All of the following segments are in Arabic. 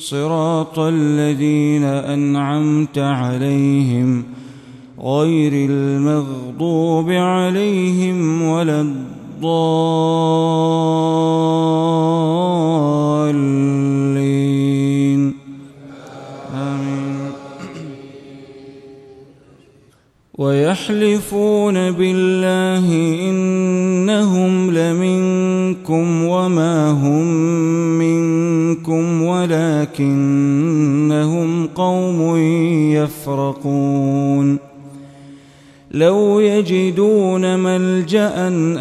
صراط الذين أنعمت عليهم غير المغضوب عليهم ولا الضالين. آمين. ويحلفون بالله إنهم لمنكم ولكنهم قوم يفرقون. لو يجدون ملجأ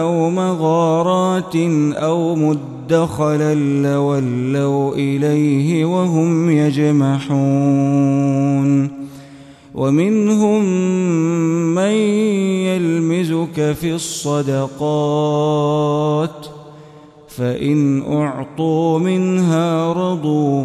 أو مغارات أو مدخلا لولوا إليه وهم يجمحون. ومنهم من يلمزك في الصدقات فإن أعطوا منها رضوا.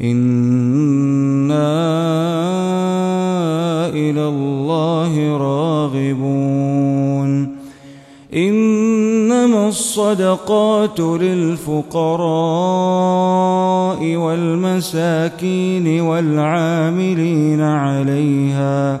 أنا إلى الله راغبون انما الصدقات للفقراء والمساكين والعاملين عليها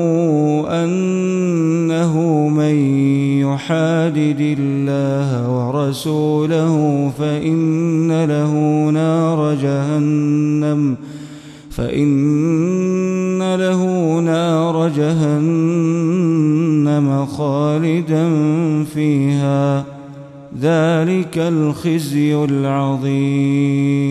يحادد الله ورسوله فإن له نار جهنم فإن له نار جهنم خالدا فيها ذلك الخزي العظيم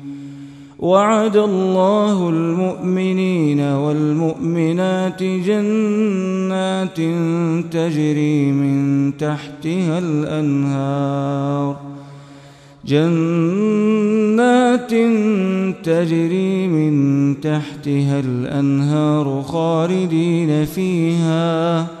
وعد الله المؤمنين والمؤمنات جنات تجري من تحتها الأنهار. جنات تجري من تحتها الأنهار خالدين فيها.